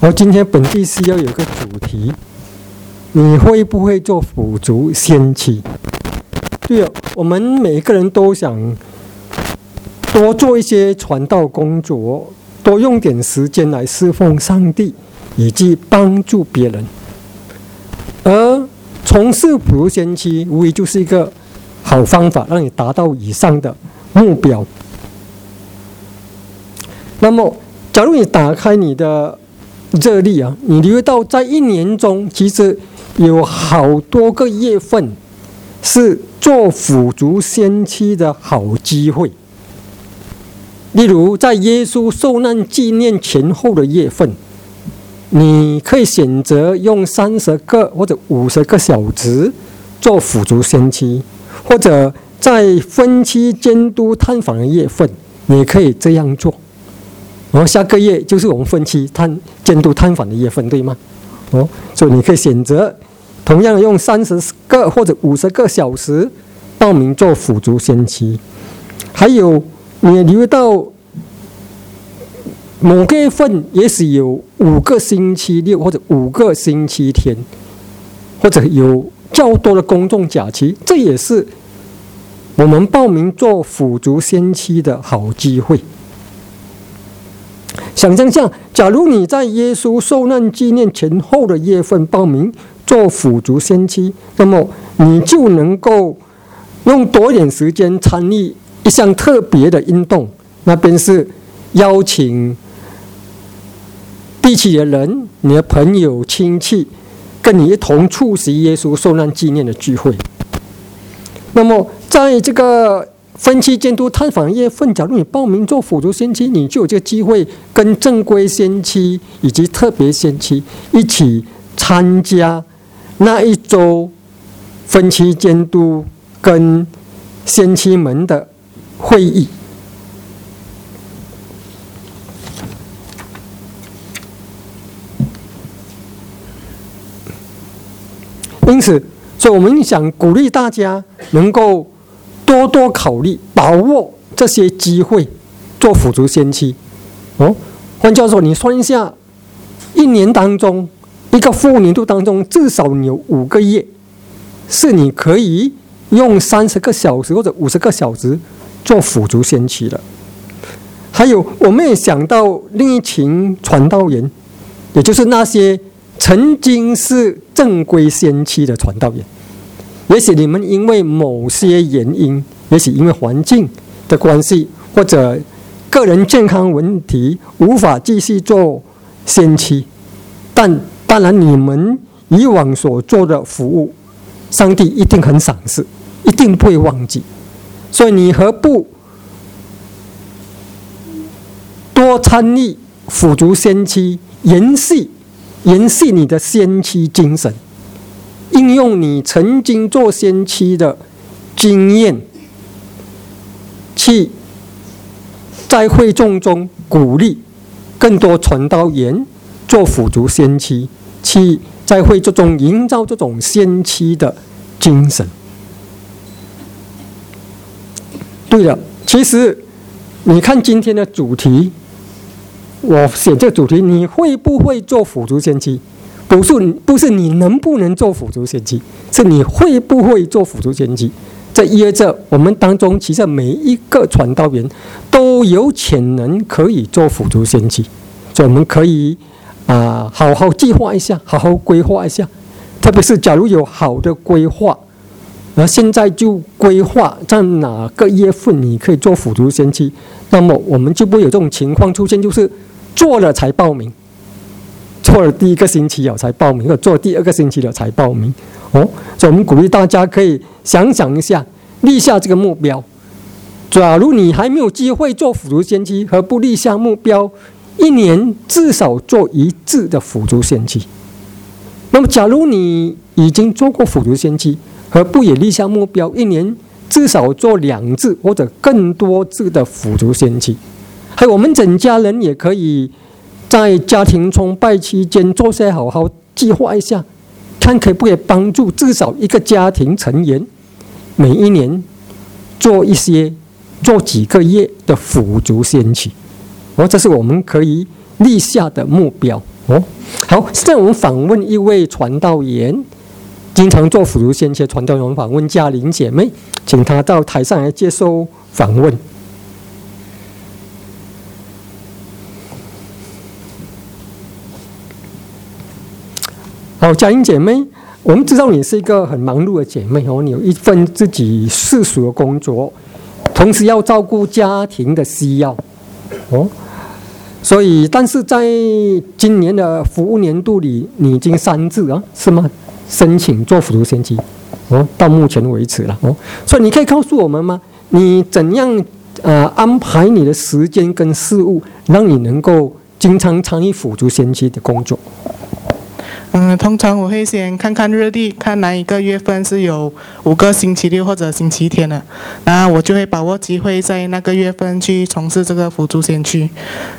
我今天本地是要有个主题，你会不会做辅助先期？对哦，我们每个人都想多做一些传道工作，多用点时间来侍奉上帝，以及帮助别人。而从事辅助先期，无疑就是一个好方法，让你达到以上的目标。那么，假如你打开你的热力啊，你留意到在一年中，其实有好多个月份是做辅助先期的好机会。例如，在耶稣受难纪念前后的月份。你可以选择用三十个或者五十个小时做辅助先期，或者在分期监督探访的月份，你可以这样做。然后下个月就是我们分期探监督探访的月份，对吗？哦，所以你可以选择同样用三十个或者五十个小时报名做辅助先期。还有，你留意到。某个月份也许有五个星期六或者五个星期天，或者有较多的公众假期，这也是我们报名做辅助先期的好机会。想象下，假如你在耶稣受难纪念前后的月份报名做辅助先期，那么你就能够用多一点时间参与一项特别的运动，那便是邀请。地起的人，你的朋友、亲戚，跟你一同出席耶稣受难纪念的聚会。那么，在这个分期监督探访月份，假如你报名做辅助先期，你就有这个机会跟正规先期以及特别先期一起参加那一周分期监督跟先期们的会议。因此，所以我们想鼓励大家能够多多考虑、把握这些机会，做辅助先期。哦，换教授，你算一下，一年当中，一个副年度当中，至少有五个月是你可以用三十个小时或者五十个小时做辅助先期的。还有，我们也想到另一群传道人，也就是那些。曾经是正规先期的传道人，也许你们因为某些原因，也许因为环境的关系或者个人健康问题，无法继续做先期。但当然，你们以往所做的服务，上帝一定很赏识，一定不会忘记。所以，你何不多参与辅助先期，延续？延续你的先期精神，应用你曾经做先期的经验，去在会众中鼓励更多传道员做辅助先期，去在会众中营造这种先期的精神。对了，其实你看今天的主题。我写这主题，你会不会做辅助先期？不是，不是你能不能做辅助先期，是你会不会做辅助先期。这意味着我们当中其实每一个传道员都有潜能可以做辅助先期，所以我们可以啊好好计划一下，好好规划一下。特别是假如有好的规划，而现在就规划在哪个月份你可以做辅助先期，那么我们就不会有这种情况出现，就是。做了才报名，做了第一个星期了才报名，或者做第二个星期了才报名。哦，所以我们鼓励大家可以想想一下，立下这个目标。假如你还没有机会做辅助先期，何不立下目标，一年至少做一次的辅助先期？那么，假如你已经做过辅助先期，何不也立下目标，一年至少做两次或者更多次的辅助先期？还有我们整家人也可以在家庭崇拜期间坐下好好计划一下，看可不可以帮助至少一个家庭成员每一年做一些做几个月的辅助先期，哦，这是我们可以立下的目标。哦，好，现在我们访问一位传道员，经常做辅助先切传道员，访问嘉玲姐妹，请她到台上来接受访问。好，嘉玲姐妹，我们知道你是一个很忙碌的姐妹哦，你有一份自己世俗的工作，同时要照顾家庭的需要，哦。所以，但是在今年的服务年度里，你已经三次啊，是吗？申请做辅助先期，哦，到目前为止了哦。所以你可以告诉我们吗？你怎样呃安排你的时间跟事务，让你能够经常参与辅助先期的工作？嗯，通常我会先看看日历，看哪一个月份是有五个星期六或者星期天的，那我就会把握机会在那个月份去从事这个辅助先驱。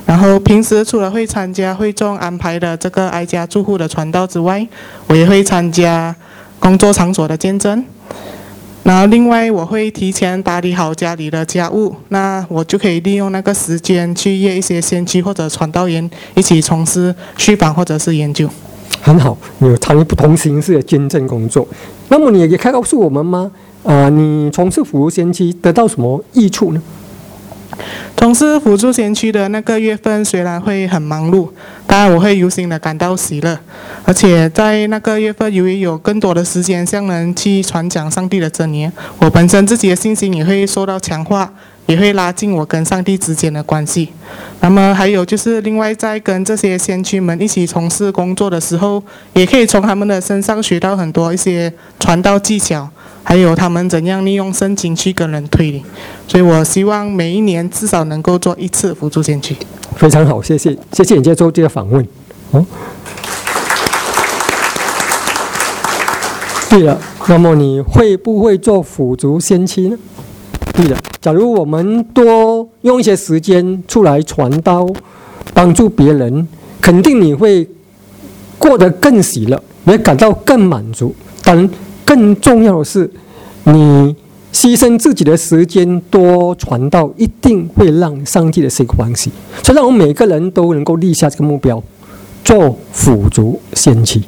然后平时除了会参加会众安排的这个挨家住户的传道之外，我也会参加工作场所的见证。然后另外我会提前打理好家里的家务，那我就可以利用那个时间去约一些先驱或者传道员一起从事续访或者是研究。很好，你有参与不同形式的捐赠工作。那么你也可以告诉我们吗？啊，你从事辅助先期得到什么益处呢？从事辅助先驱的那个月份虽然会很忙碌，当然我会由心的感到喜乐。而且在那个月份，由于有更多的时间向人去传讲上帝的真言，我本身自己的信心也会受到强化。也会拉近我跟上帝之间的关系。那么还有就是，另外在跟这些先驱们一起从事工作的时候，也可以从他们的身上学到很多一些传道技巧，还有他们怎样利用圣经去跟人推理。所以我希望每一年至少能够做一次辅助先驱。非常好，谢谢，谢谢你接受这个访问。哦，对了，那么你会不会做辅助先驱呢？对的，假如我们多用一些时间出来传道，帮助别人，肯定你会过得更喜乐，也感到更满足。但更重要的是，你牺牲自己的时间多传道，一定会让上帝的心欢喜。所以，让我们每个人都能够立下这个目标，做辅助先期。